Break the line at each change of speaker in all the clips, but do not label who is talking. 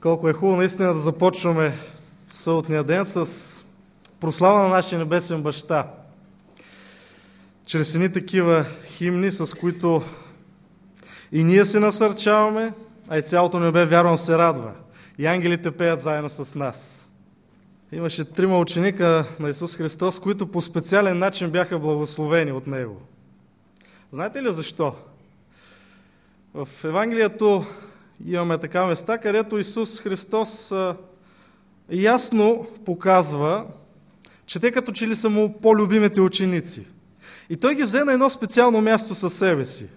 Колко е хубаво наистина да започваме съботния ден с прослава на нашия небесен баща. Чрез едни такива химни, с които и ние се насърчаваме, а и цялото небе, вярвам, се радва. И ангелите пеят заедно с нас. Имаше трима ученика на Исус Христос, които по специален начин бяха благословени от Него. Знаете ли защо? В Евангелието имаме така места, където Исус Христос ясно показва, че те като че ли са му по-любимите ученици. И той ги взе на едно специално място със себе си,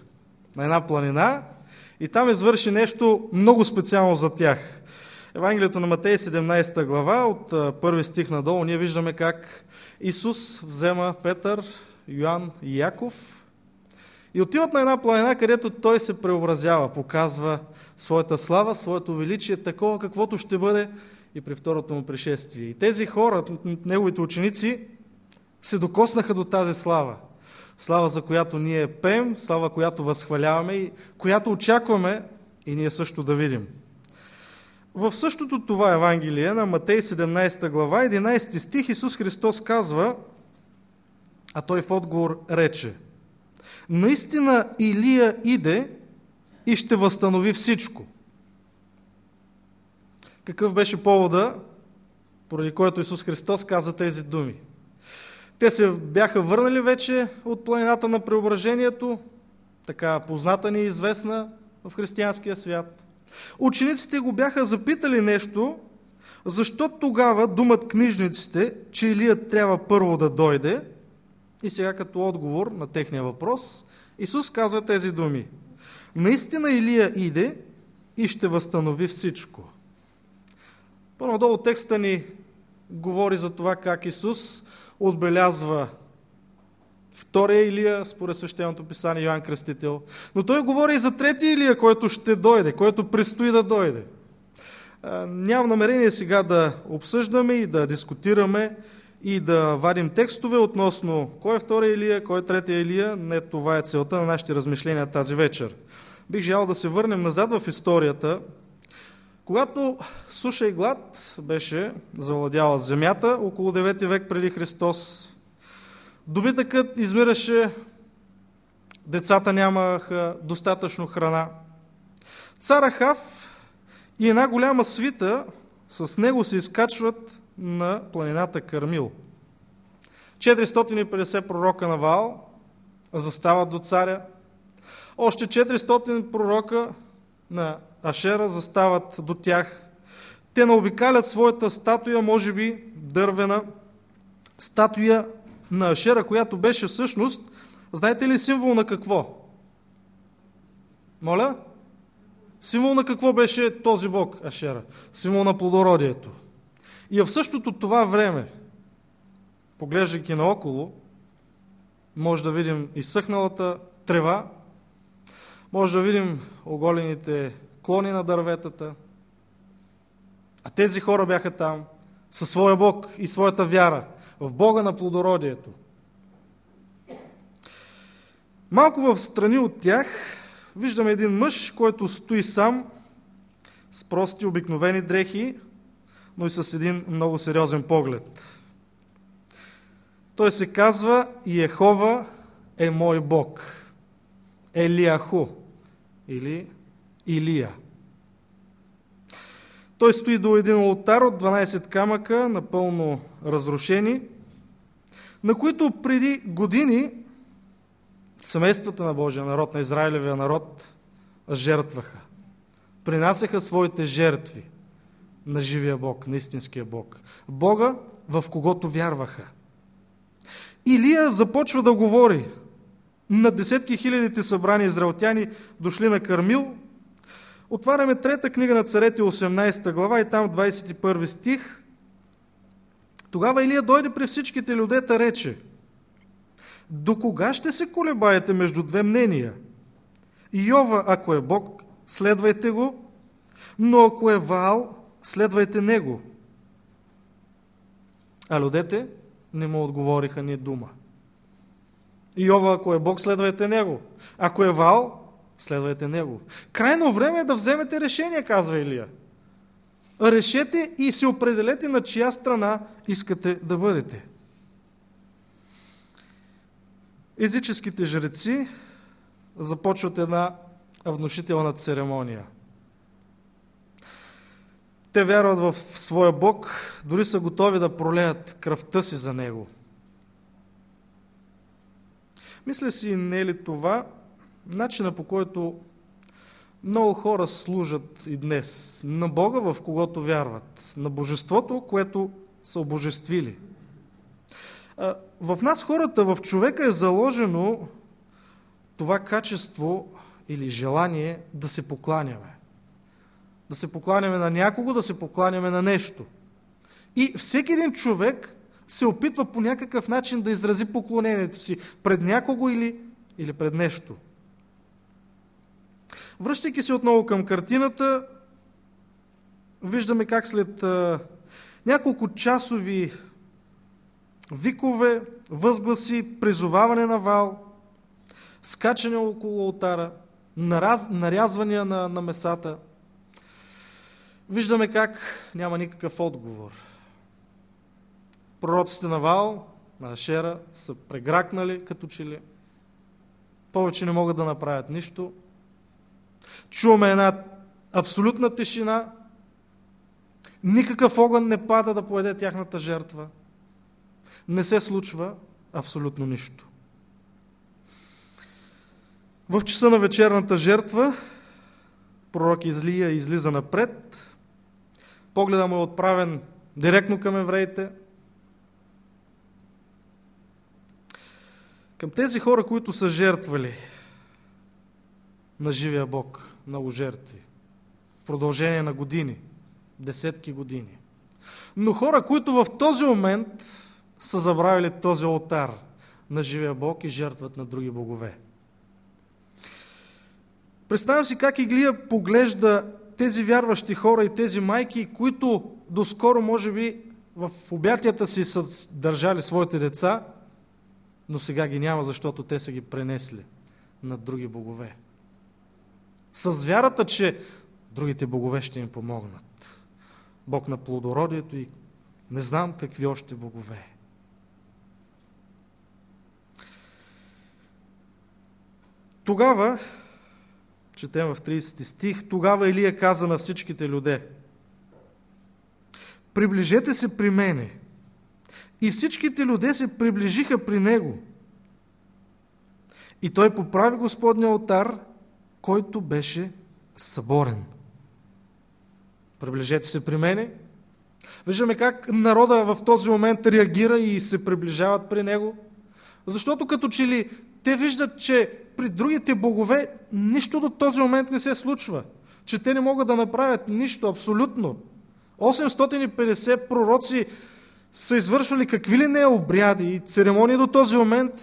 на една планина, и там извърши нещо много специално за тях. Евангелието на Матей 17 глава, от първи стих надолу, ние виждаме как Исус взема Петър, Йоанн и Яков и отиват на една планина, където той се преобразява, показва своята слава, своето величие, такова каквото ще бъде и при второто му пришествие. И тези хора, неговите ученици, се докоснаха до тази слава. Слава, за която ние пеем, слава, която възхваляваме и която очакваме и ние също да видим. В същото това Евангелие на Матей 17 глава, 11 стих, Исус Христос казва, а той в отговор рече – Наистина Илия иде и ще възстанови всичко. Какъв беше повода, поради който Исус Христос каза тези думи? Те се бяха върнали вече от планината на преображението, така позната ни и известна в християнския свят. Учениците го бяха запитали нещо, защо тогава думат книжниците, че Илия трябва първо да дойде – и сега като отговор на техния въпрос, Исус казва тези думи. Наистина Илия иде и ще възстанови всичко. По-надолу текста ни говори за това как Исус отбелязва втория Илия, според свещеното писание Йоанн Кръстител. Но той говори и за третия Илия, който ще дойде, който предстои да дойде. Нямам намерение сега да обсъждаме и да дискутираме и да вадим текстове относно кой е втория Илия, кой е третия Илия. Не това е целта на нашите размишления тази вечер. Бих желал да се върнем назад в историята. Когато суша и глад беше завладяла земята около 9 век преди Христос, добитъкът измираше, децата нямаха достатъчно храна. Цара Хав и една голяма свита с него се изкачват на планината Кармил. 450 пророка на Ваал застават до царя. Още 400 пророка на Ашера застават до тях. Те наобикалят своята статуя, може би дървена, статуя на Ашера, която беше всъщност, знаете ли, символ на какво? Моля? Символ на какво беше този бог Ашера? Символ на плодородието. И в същото това време, поглеждайки наоколо, може да видим изсъхналата трева, може да видим оголените клони на дърветата. А тези хора бяха там със своя Бог и своята вяра в Бога на плодородието. Малко в страни от тях виждаме един мъж, който стои сам с прости обикновени дрехи, но и с един много сериозен поглед. Той се казва Ехова е мой Бог. Елияху или Илия. Той стои до един алтар от 12 камъка, напълно разрушени, на които преди години семействата на Божия народ, на Израилевия народ, жертваха. Принасяха своите жертви на живия Бог, на истинския Бог. Бога, в когото вярваха. Илия започва да говори на десетки хилядите събрани израелтяни, дошли на Кармил. Отваряме трета книга на царете, 18 глава и там 21 стих. Тогава Илия дойде при всичките людета, рече До кога ще се колебаете между две мнения? Йова, ако е Бог, следвайте го, но ако е Ваал, следвайте него. А людете не му отговориха ни дума. Иова, ако е Бог, следвайте него. Ако е Вал, следвайте него. Крайно време е да вземете решение, казва Илия. решете и се определете на чия страна искате да бъдете. Езическите жреци започват една внушителна церемония. Те вярват в своя Бог, дори са готови да пролеят кръвта си за Него. Мисля си, не е ли това начина по който много хора служат и днес на Бога, в когото вярват, на Божеството, което са обожествили. В нас хората, в човека е заложено това качество или желание да се покланяме. Да се покланяме на някого, да се покланяме на нещо. И всеки един човек се опитва по някакъв начин да изрази поклонението си пред някого или, или пред нещо. Връщайки се отново към картината, виждаме как след а, няколко часови викове, възгласи, призоваване на вал, скачане около алтара, нараз, нарязвания на, на месата, виждаме как няма никакъв отговор. Пророците на Вал, на Ашера, са прегракнали като че ли. Повече не могат да направят нищо. Чуваме една абсолютна тишина. Никакъв огън не пада да поеде тяхната жертва. Не се случва абсолютно нищо. В часа на вечерната жертва пророк Излия излиза напред. Погледа му е отправен директно към евреите. Към тези хора, които са жертвали на живия Бог, много жертви, в продължение на години, десетки години. Но хора, които в този момент са забравили този алтар на живия Бог и жертват на други богове. Представям си как Иглия поглежда тези вярващи хора и тези майки, които доскоро, може би, в обятията си са държали своите деца, но сега ги няма, защото те са ги пренесли на други богове. С вярата, че другите богове ще им помогнат. Бог на плодородието и не знам какви още богове. Тогава, четем в 30 стих, тогава Илия каза на всичките люде, приближете се при мене. И всичките люде се приближиха при него. И той поправи Господния алтар, който беше съборен. Приближете се при мене. Виждаме как народа в този момент реагира и се приближават при него. Защото като че ли те виждат, че при другите богове нищо до този момент не се случва. Че те не могат да направят нищо абсолютно. 850 пророци са извършвали какви ли не обряди и церемонии до този момент,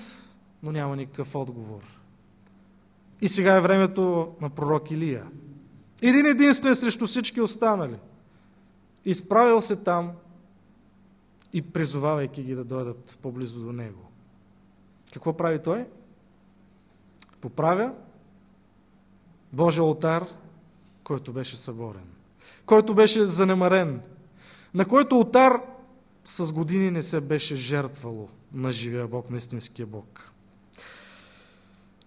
но няма никакъв отговор. И сега е времето на пророк Илия. Един единствен срещу всички останали. Изправил се там и призовавайки ги да дойдат по-близо до него. Какво прави той? Поправя Божия алтар, който беше съборен, който беше занемарен, на който алтар с години не се беше жертвало на живия Бог, на истинския Бог.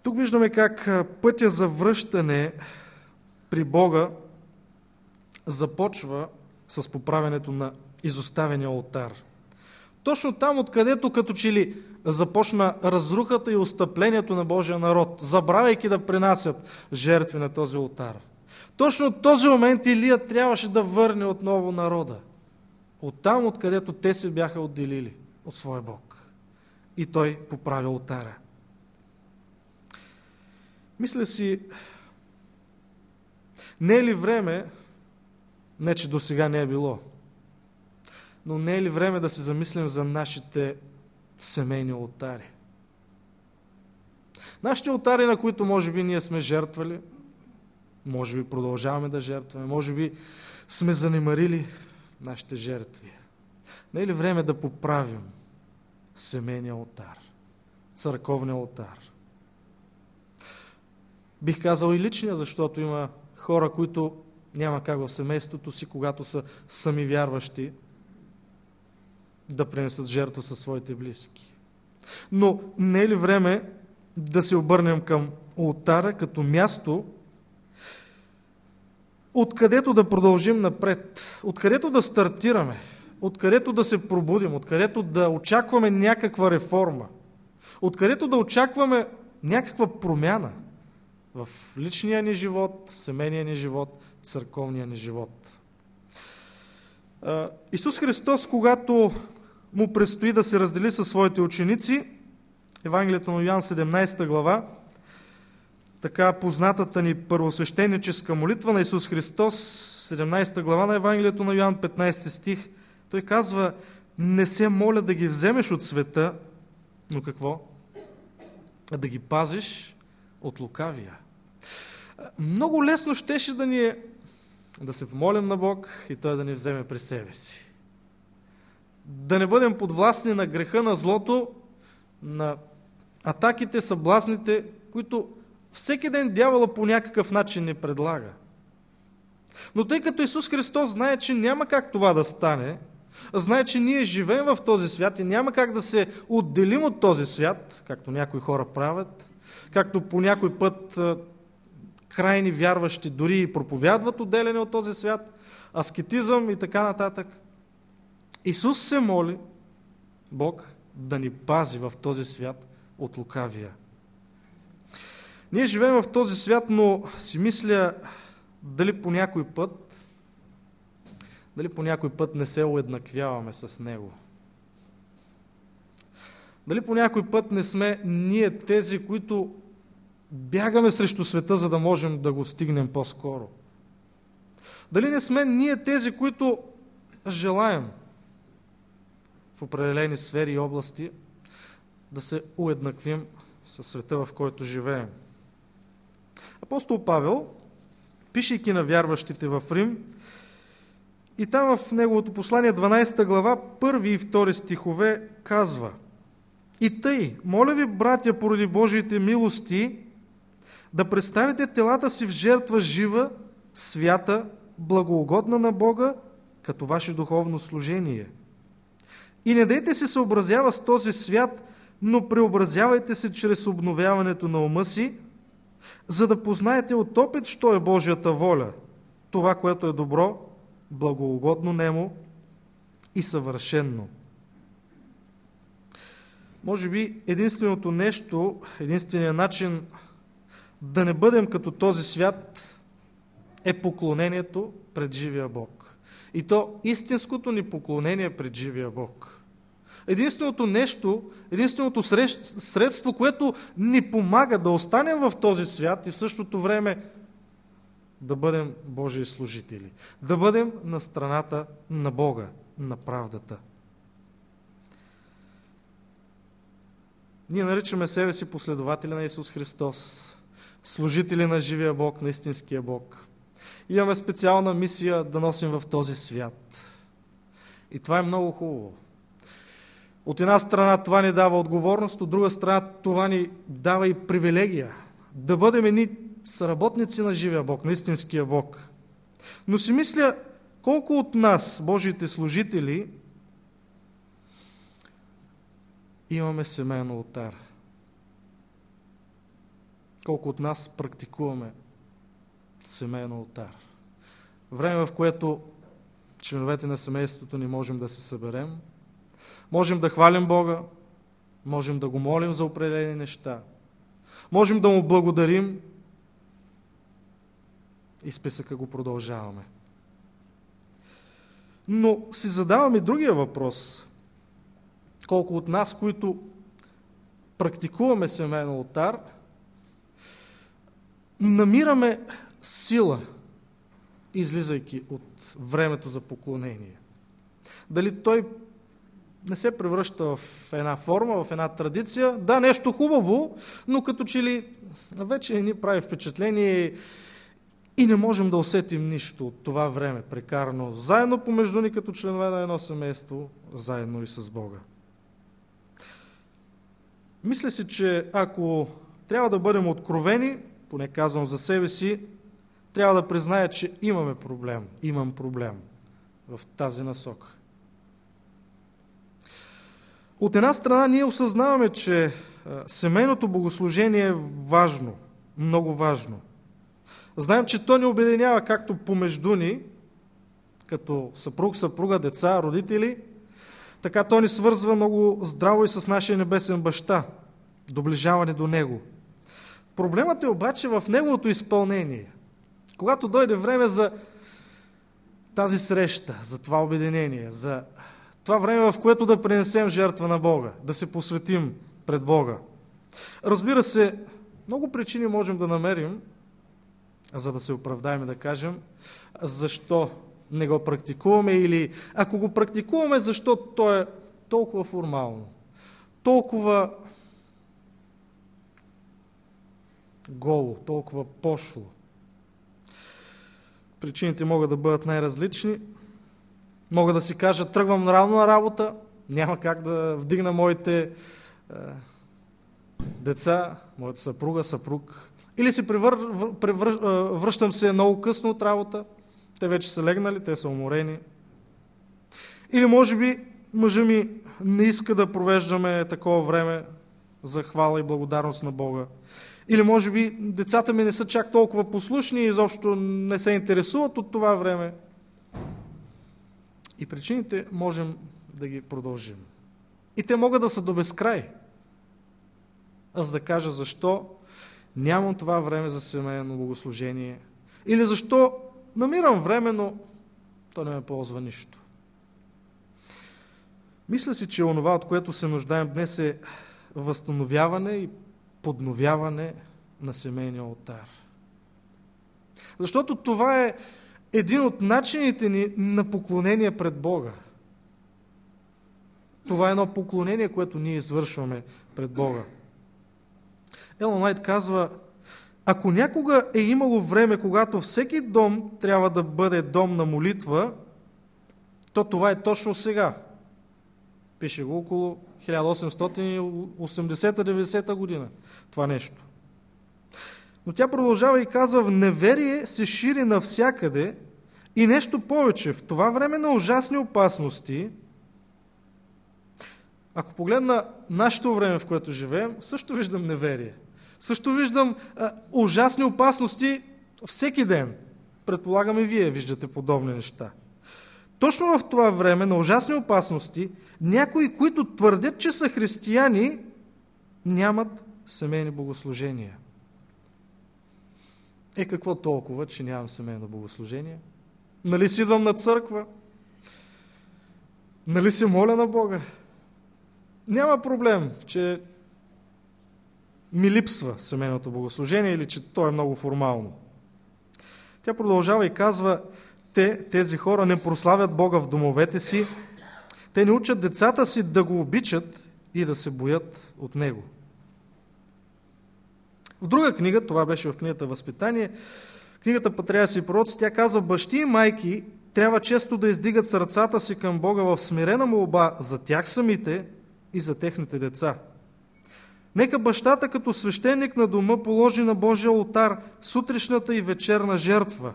Тук виждаме как пътя за връщане при Бога започва с поправянето на изоставения алтар. Точно там, откъдето като че ли започна разрухата и остъплението на Божия народ, забравяйки да принасят жертви на този алтар. Точно от този момент Илия трябваше да върне отново народа. От там, откъдето те се бяха отделили от своя Бог. И той поправи алтара. Мисля си, не е ли време, не че до сега не е било, но не е ли време да се замислим за нашите семейни алтари? Нашите алтари, на които може би ние сме жертвали, може би продължаваме да жертваме, може би сме занемарили нашите жертви. Не е ли време да поправим семейния алтар, църковния алтар? Бих казал и личния, защото има хора, които Няма как в семейството си, когато са сами вярващи, да принесат жертва със своите близки. Но не е ли време да се обърнем към ултара като място, откъдето да продължим напред, откъдето да стартираме, откъдето да се пробудим, откъдето да очакваме някаква реформа, откъдето да очакваме някаква промяна в личния ни живот, семейния ни живот, църковния ни живот. Исус Христос, когато му предстои да се раздели със своите ученици, Евангелието на Йоан 17 глава, така познатата ни първосвещеническа молитва на Исус Христос, 17 глава на Евангелието на Йоан, 15 стих, той казва, не се моля да ги вземеш от света, но какво? А да ги пазиш от лукавия. Много лесно щеше да ни е да се помолим на Бог и Той да ни вземе при себе си. Да не бъдем подвластни на греха, на злото, на атаките, съблазните, които всеки ден дявола по някакъв начин ни предлага. Но тъй като Исус Христос знае, че няма как това да стане, знае, че ние живеем в този свят и няма как да се отделим от този свят, както някои хора правят, както по някой път крайни вярващи дори и проповядват отделяне от този свят, аскетизъм и така нататък. Исус се моли Бог да ни пази в този свят от лукавия. Ние живеем в този свят, но си мисля дали по някой път дали по някой път не се уеднаквяваме с него. Дали по някой път не сме ние тези, които бягаме срещу света, за да можем да го стигнем по-скоро? Дали не сме ние тези, които желаем в определени сфери и области да се уеднаквим със света, в който живеем? Апостол Павел, пишейки на вярващите в Рим, и там в неговото послание, 12 глава, първи и втори стихове, казва И тъй, моля ви, братя, поради Божиите милости, да представите телата си в жертва жива, свята, благоугодна на Бога, като ваше духовно служение. И не дайте се съобразява с този свят, но преобразявайте се чрез обновяването на ума си, за да познаете от опит, що е Божията воля, това, което е добро, благоугодно немо и съвършенно. Може би единственото нещо, единственият начин да не бъдем като този свят е поклонението пред живия Бог. И то истинското ни поклонение пред живия Бог. Единственото нещо, единственото средство, което ни помага да останем в този свят и в същото време да бъдем Божии служители, да бъдем на страната на Бога, на правдата. Ние наричаме себе си последователи на Исус Христос, служители на живия Бог, на истинския Бог. Имаме специална мисия да носим в този свят. И това е много хубаво. От една страна това ни дава отговорност, от друга страна това ни дава и привилегия. Да бъдем едни са работници на живия Бог, на истинския Бог. Но си мисля, колко от нас, Божиите служители, имаме семейен алтар. Колко от нас практикуваме семейен алтар. Време, в което членовете на семейството ни можем да се съберем, можем да хвалим Бога, можем да го молим за определени неща, можем да му благодарим и списъка го продължаваме. Но си задаваме другия въпрос. Колко от нас, които практикуваме семейен алтар, намираме сила, излизайки от времето за поклонение. Дали той не се превръща в една форма, в една традиция. Да, нещо хубаво, но като че ли вече ни прави впечатление и не можем да усетим нищо от това време, прекарано заедно помежду ни като членове на едно семейство, заедно и с Бога. Мисля си, че ако трябва да бъдем откровени, поне казвам за себе си, трябва да призная, че имаме проблем. Имам проблем в тази насока. От една страна ние осъзнаваме, че семейното богослужение е важно, много важно. Знаем, че то ни обединява както помежду ни, като съпруг, съпруга, деца, родители, така то ни свързва много здраво и с нашия небесен баща, доближаване до Него. Проблемът е обаче в Неговото изпълнение. Когато дойде време за тази среща, за това обединение, за това време, в което да принесем жертва на Бога, да се посветим пред Бога. Разбира се, много причини можем да намерим, за да се оправдаем и да кажем, защо не го практикуваме или ако го практикуваме, защо то е толкова формално, толкова голо, толкова пошло. Причините могат да бъдат най-различни. Мога да си кажа, тръгвам рано на работа, няма как да вдигна моите е, деца, моята съпруга, съпруг. Или си превър, превър, е, връщам се много късно от работа, те вече са легнали, те са уморени. Или може би мъжа ми не иска да провеждаме такова време за хвала и благодарност на Бога. Или може би децата ми не са чак толкова послушни и изобщо не се интересуват от това време. И причините можем да ги продължим. И те могат да са до безкрай. Аз да кажа защо нямам това време за семейно богослужение. Или защо намирам време, но то не ме ползва нищо. Мисля си, че онова, от което се нуждаем днес е възстановяване и подновяване на семейния алтар. Защото това е един от начините ни на поклонение пред Бога. Това е едно поклонение, което ние извършваме пред Бога. Елон Лайт казва, ако някога е имало време, когато всеки дом трябва да бъде дом на молитва, то това е точно сега. Пише го около 1880-90 година това нещо. Но тя продължава и казва, в неверие се шири навсякъде и нещо повече. В това време на ужасни опасности, ако погледна нашето време, в което живеем, също виждам неверие. Също виждам а, ужасни опасности всеки ден. Предполагам и вие виждате подобни неща. Точно в това време на ужасни опасности, някои, които твърдят, че са християни, нямат семейни богослужения. Е, какво толкова, че нямам семейно богослужение? Нали си идвам на църква? Нали се моля на Бога? Няма проблем, че ми липсва семейното богослужение или че то е много формално. Тя продължава и казва, те, тези хора не прославят Бога в домовете си, те не учат децата си да го обичат и да се боят от Него. В друга книга, това беше в книгата Възпитание, книгата Патриаси и пророци, тя казва, бащи и майки трябва често да издигат сърцата си към Бога в смирена молба за тях самите и за техните деца. Нека бащата като свещеник на дома положи на Божия алтар сутрешната и вечерна жертва.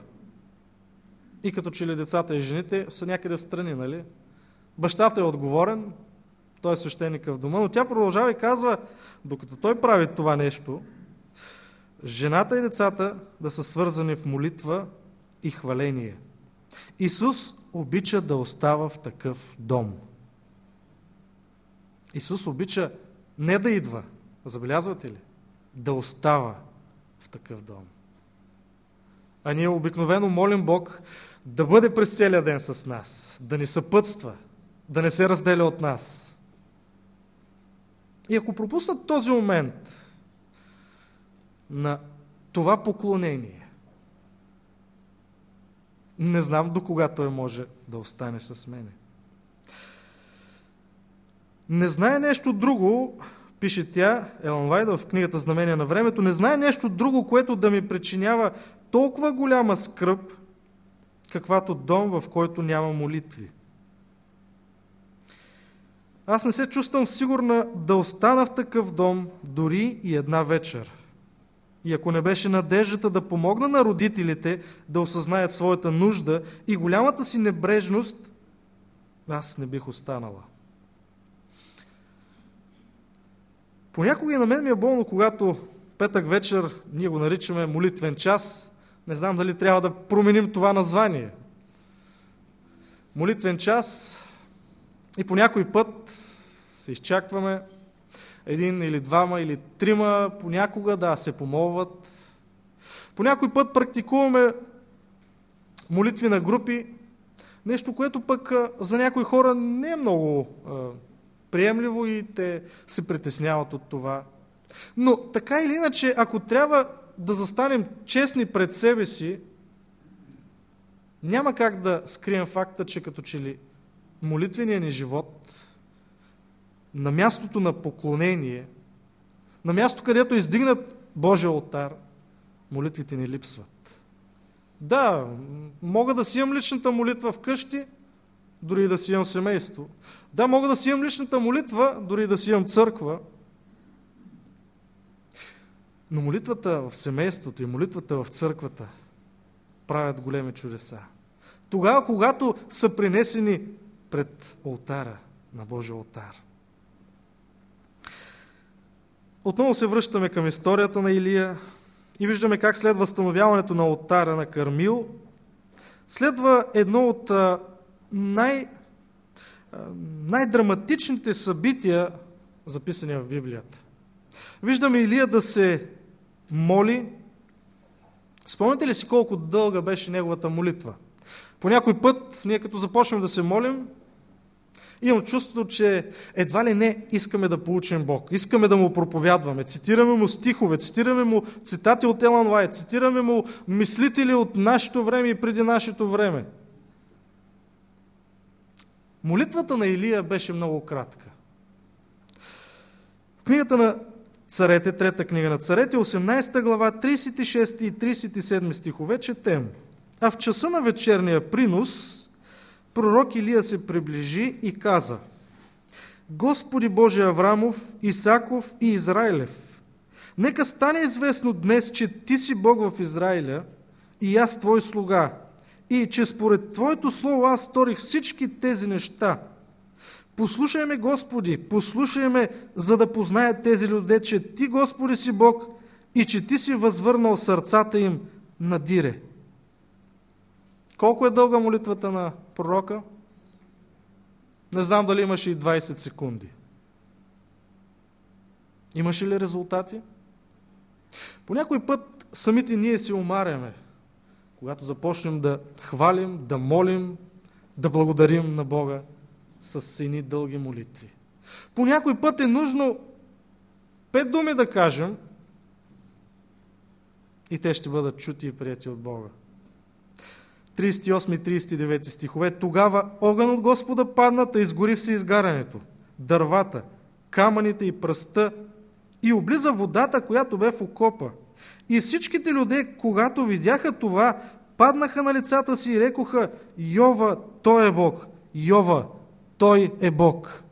И като че ли децата и жените са някъде в страни, нали? Бащата е отговорен, той е свещеник в дома, но тя продължава и казва, докато той прави това нещо, жената и децата да са свързани в молитва и хваление. Исус обича да остава в такъв дом. Исус обича не да идва, забелязвате ли? Да остава в такъв дом. А ние обикновено молим Бог да бъде през целия ден с нас, да ни съпътства, да не се разделя от нас. И ако пропуснат този момент, на това поклонение. Не знам до кога той може да остане с мене. Не знае нещо друго, пише тя, Елон Вайда в книгата Знамения на времето, не знае нещо друго, което да ми причинява толкова голяма скръп, каквато дом, в който няма молитви. Аз не се чувствам сигурна да остана в такъв дом дори и една вечер. И ако не беше надеждата да помогна на родителите да осъзнаят своята нужда и голямата си небрежност, аз не бих останала. Понякога и на мен ми е болно, когато петък вечер, ние го наричаме молитвен час, не знам дали трябва да променим това название. Молитвен час и по някой път се изчакваме един или двама или трима понякога да се помолват. По някой път практикуваме молитви на групи, нещо, което пък за някои хора не е много приемливо и те се притесняват от това. Но така или иначе, ако трябва да застанем честни пред себе си, няма как да скрием факта, че като че ли молитвения ни живот на мястото на поклонение, на място, където издигнат Божия алтар, молитвите ни липсват. Да, мога да си имам личната молитва вкъщи, дори да си имам семейство. Да, мога да си имам личната молитва, дори да си имам църква. Но молитвата в семейството и молитвата в църквата правят големи чудеса. Тогава, когато са принесени пред алтара на Божия алтар. Отново се връщаме към историята на Илия и виждаме как след възстановяването на алтара на Кармил следва едно от най- най-драматичните събития, записани в Библията. Виждаме Илия да се моли. Спомняте ли си колко дълга беше неговата молитва? По някой път, ние като започнем да се молим, имам чувството, че едва ли не искаме да получим Бог. Искаме да му проповядваме. Цитираме му стихове, цитираме му цитати от Елан Лайт, цитираме му мислители от нашето време и преди нашето време. Молитвата на Илия беше много кратка. В книгата на царете, трета книга на царете, 18 глава, 36 и 37 стихове четем. А в часа на вечерния принос пророк Илия се приближи и каза Господи Боже Аврамов, Исаков и Израилев, нека стане известно днес, че Ти си Бог в Израиля и аз Твой слуга, и че според Твоето слово аз сторих всички тези неща. Послушай ме, Господи, послушай ме, за да познаят тези люди, че Ти, Господи, си Бог и че Ти си възвърнал сърцата им на дире. Колко е дълга молитвата на пророка? Не знам дали имаше и 20 секунди. Имаше ли резултати? По някой път самите ние се умаряме когато започнем да хвалим, да молим, да благодарим на Бога с едни дълги молитви. По някой път е нужно пет думи да кажем и те ще бъдат чути и прияти от Бога. 38 и 39 стихове. Тогава огън от Господа падната, изгори все изгарянето, дървата, камъните и пръста и облиза водата, която бе в окопа. И всичките люди, когато видяха това, паднаха на лицата си и рекоха, Йова, Той е Бог. Йова, Той е Бог.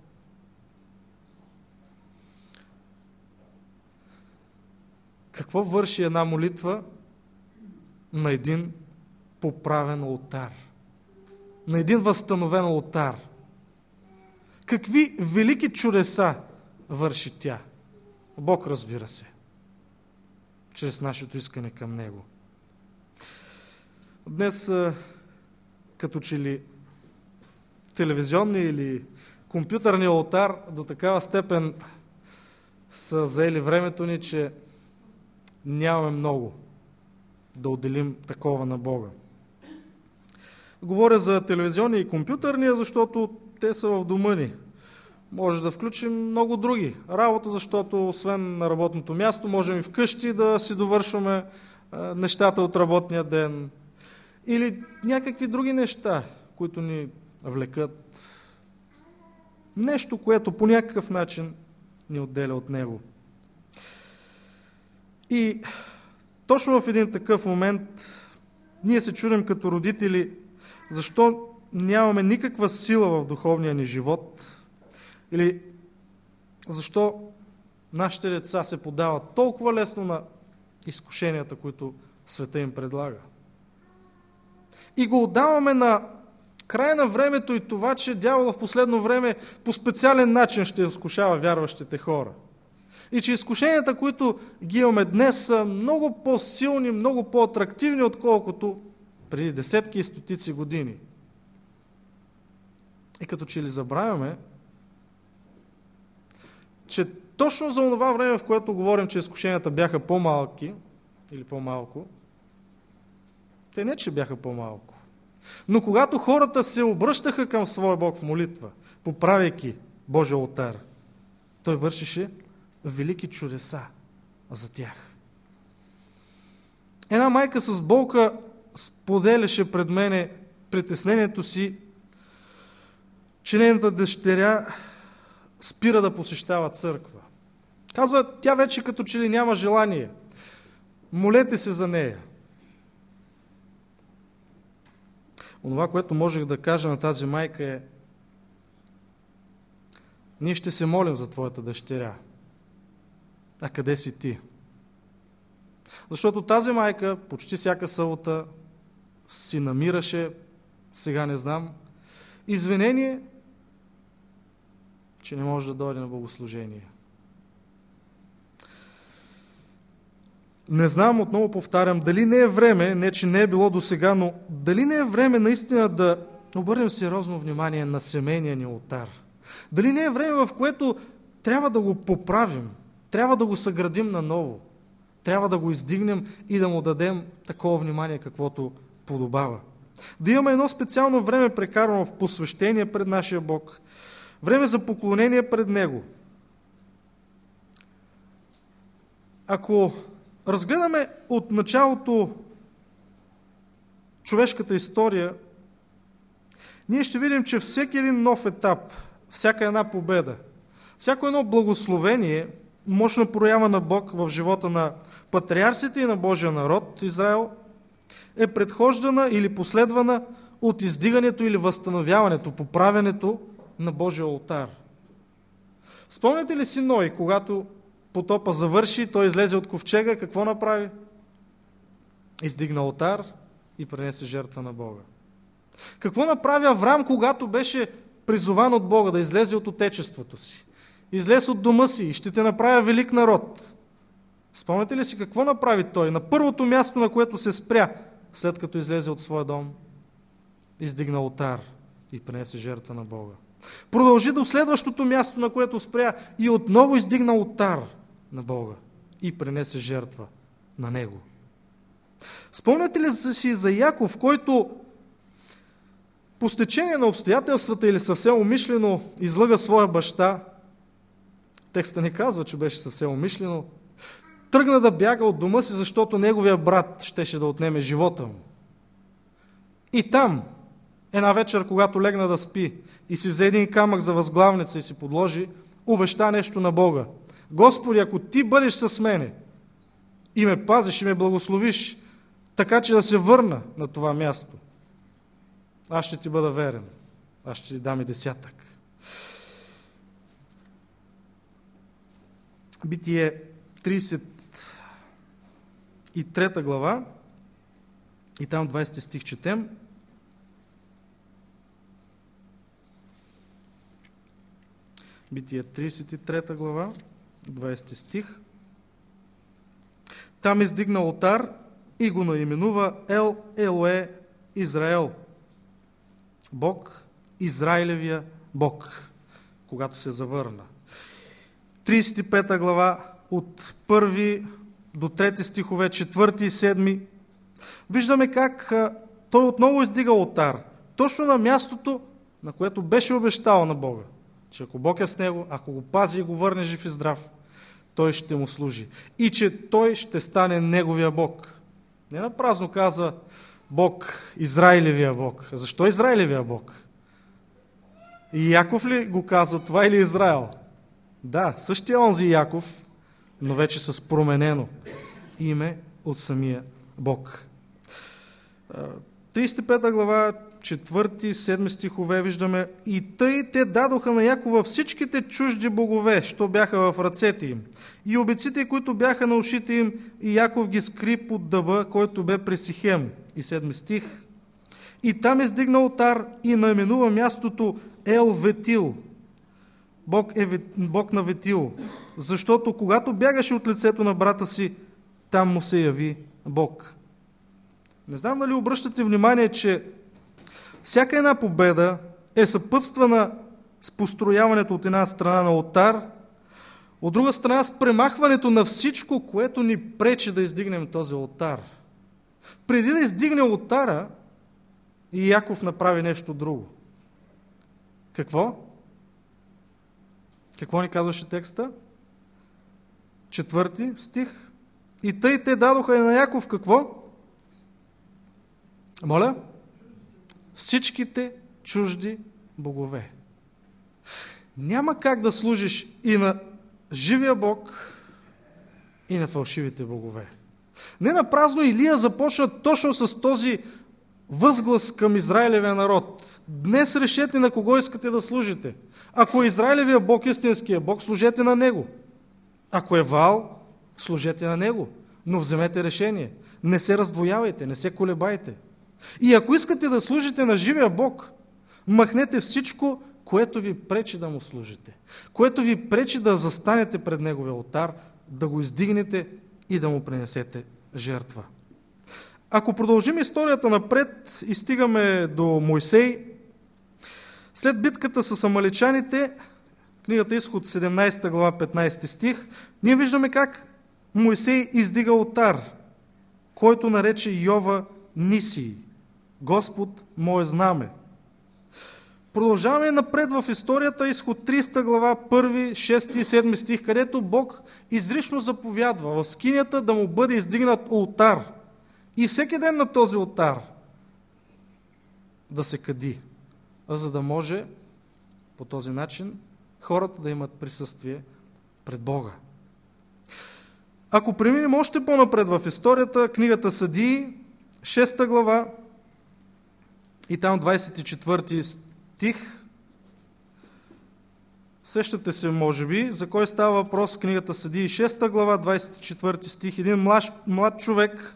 Какво върши една молитва на един поправен алтар? На един възстановен алтар? Какви велики чудеса върши тя? Бог, разбира се чрез нашето искане към Него. Днес, като че ли телевизионния или компютърния алтар до такава степен са заели времето ни, че нямаме много да отделим такова на Бога. Говоря за телевизионния и компютърния, защото те са в дома ни. Може да включим много други работа, защото освен на работното място, можем и вкъщи да си довършваме нещата от работния ден. Или някакви други неща, които ни влекат. Нещо, което по някакъв начин ни отделя от Него. И точно в един такъв момент ние се чудим като родители, защо нямаме никаква сила в духовния ни живот, или защо нашите деца се подават толкова лесно на изкушенията, които света им предлага. И го отдаваме на края на времето и това, че дявола в последно време по специален начин ще изкушава вярващите хора. И че изкушенията, които ги имаме днес, са много по-силни, много по-атрактивни, отколкото преди десетки и стотици години. И като че ли забравяме, че точно за това време, в което говорим, че изкушенията бяха по-малки или по-малко, те не, че бяха по-малко. Но когато хората се обръщаха към своя Бог в молитва, поправяйки Божия алтар, той вършеше велики чудеса за тях. Една майка с болка споделяше пред мене притеснението си, че нейната дъщеря спира да посещава църква. Казва, тя вече като че ли няма желание. Молете се за нея. Онова, което можех да кажа на тази майка е ние ще се молим за твоята дъщеря. А къде си ти? Защото тази майка почти всяка събота си намираше, сега не знам, извинение, че не може да дойде на богослужение. Не знам, отново повтарям, дали не е време, не че не е било до сега, но дали не е време наистина да обърнем сериозно внимание на семейния ни алтар. Дали не е време, в което трябва да го поправим, трябва да го съградим наново, трябва да го издигнем и да му дадем такова внимание, каквото подобава. Да имаме едно специално време прекарано в посвещение пред нашия Бог, време за поклонение пред Него. Ако разгледаме от началото човешката история, ние ще видим, че всеки един нов етап, всяка една победа, всяко едно благословение, мощна проява на Бог в живота на патриарсите и на Божия народ, Израел, е предхождана или последвана от издигането или възстановяването, поправянето на Божия алтар. Спомняте ли си Ной, когато потопа завърши, той излезе от ковчега, какво направи? Издигна алтар и пренесе жертва на Бога. Какво направи Авраам, когато беше призован от Бога да излезе от отечеството си? Излез от дома си и ще те направя велик народ. Спомняте ли си какво направи той? На първото място, на което се спря, след като излезе от своя дом, издигна алтар и пренесе жертва на Бога. Продължи до следващото място, на което спря и отново издигна алтар на Бога и пренесе жертва на Него. Спомняте ли си за Яков, който по стечение на обстоятелствата или съвсем умишлено излъга своя баща, текста не казва, че беше съвсем умишлено, тръгна да бяга от дома си, защото неговия брат щеше да отнеме живота му. И там, една вечер, когато легна да спи и си взе един камък за възглавница и си подложи, обеща нещо на Бога. Господи, ако ти бъдеш с мене и ме пазиш и ме благословиш, така че да се върна на това място, аз ще ти бъда верен. Аз ще ти дам и десятък. Битие 33 глава и там 20 стих четем. Битие 33 глава, 20 стих. Там издигна отар и го наименува Ел Елое Израел. Бог, Израилевия Бог, когато се завърна. 35 глава от 1 до 3 стихове, 4 и 7. Виждаме как той отново издига отар. Точно на мястото, на което беше обещал на Бога че ако Бог е с него, ако го пази и го върне жив и здрав, той ще му служи. И че той ще стане неговия Бог. Не на празно каза Бог, Израилевия Бог. Защо Израилевия Бог? И Яков ли го казва това или Израел? Да, същия онзи Яков, но вече с променено име от самия Бог. 35 глава, четвърти, седми стихове виждаме и тъй те дадоха на Якова всичките чужди богове, що бяха в ръцете им. И обеците, които бяха на ушите им, и Яков ги скри под дъба, който бе при Сихем. И седми стих. И там издигна отар и наименува мястото Ел Ветил. Бог е Бог на Ветил. Защото когато бягаше от лицето на брата си, там му се яви Бог. Не знам дали обръщате внимание, че всяка една победа е съпътствана с построяването от една страна на отар, от друга страна с премахването на всичко, което ни пречи да издигнем този отар. Преди да издигне отара, и Яков направи нещо друго. Какво? Какво ни казваше текста? Четвърти стих. И тъй те дадоха и на Яков какво? Моля? Всичките чужди богове. Няма как да служиш и на живия Бог, и на фалшивите богове. Не на празно Илия започна точно с този възглас към Израилевия народ. Днес решете на кого искате да служите. Ако е Израилевия Бог, истинския Бог, служете на Него. Ако е Вал, служете на Него. Но вземете решение. Не се раздвоявайте, не се колебайте. И ако искате да служите на живия Бог, махнете всичко, което ви пречи да му служите. Което ви пречи да застанете пред Неговия алтар, да го издигнете и да му принесете жертва. Ако продължим историята напред и стигаме до Мойсей, след битката с амаличаните, книгата Изход 17 глава 15 стих, ние виждаме как Мойсей издига отар, който нарече Йова Нисий. Господ мое знаме. Продължаваме напред в историята, изход 300 глава, 1, 6 и 7 стих, където Бог изрично заповядва в скинята да му бъде издигнат ултар. И всеки ден на този ултар да се кади, за да може по този начин хората да имат присъствие пред Бога. Ако преминем още по-напред в историята, книгата Съдии, 6 глава, и там 24 стих. Сещате се, може би, за кой става въпрос книгата Съди 6 глава, 24 стих. Един млад, млад човек,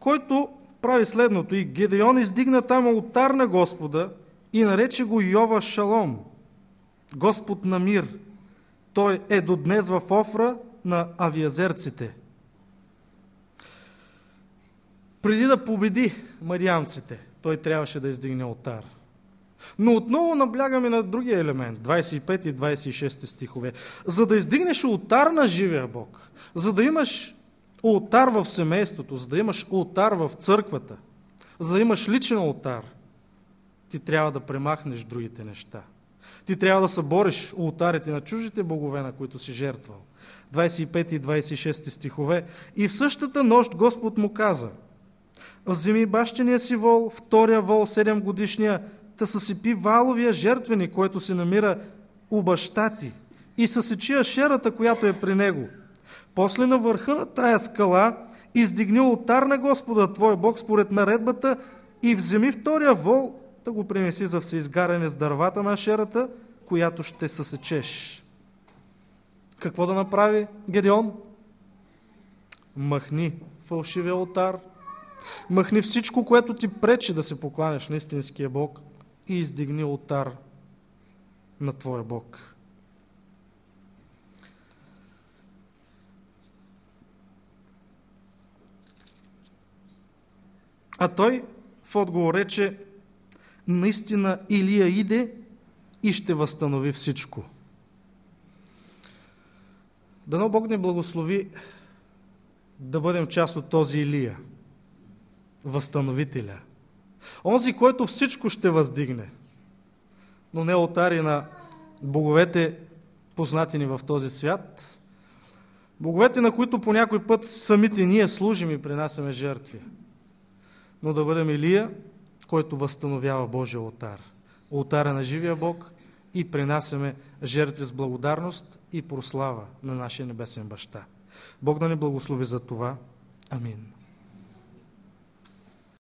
който прави следното. И Гедеон издигна там алтар на Господа и нарече го Йова Шалом, Господ на мир. Той е до днес в Офра на авиазерците. Преди да победи мадианците, той трябваше да издигне алтар. Но отново наблягаме на другия елемент, 25 и 26 стихове. За да издигнеш алтар на живия Бог, за да имаш алтар в семейството, за да имаш алтар в църквата, за да имаш личен алтар, ти трябва да премахнеш другите неща. Ти трябва да събориш ултарите на чужите богове, на които си жертвал. 25 и 26 стихове. И в същата нощ Господ му каза – Вземи бащения си вол, втория вол, 7 годишния, да съсипи валовия жертвеник, който се намира у баща ти, и съсечи ашерата, която е при него. После на върха на тая скала издигни отар на Господа, твой Бог, според наредбата, и вземи втория вол, да го принеси за всеизгаряне с дървата на ашерата, която ще съсечеш. Какво да направи Гедеон? Махни фалшивия отар, Махни всичко, което ти пречи да се покланяш на истинския Бог и издигни отар на твоя Бог. А той в отговор рече, наистина Илия иде и ще възстанови всичко. Дано Бог не благослови да бъдем част от този Илия – възстановителя. Онзи, който всичко ще въздигне, но не отари на боговете, познати ни в този свят, боговете, на които по някой път самите ние служим и принасяме жертви, но да бъдем Илия, който възстановява Божия отар. Отара на живия Бог и принасяме жертви с благодарност и прослава на нашия небесен баща. Бог да ни благослови за това. Амин.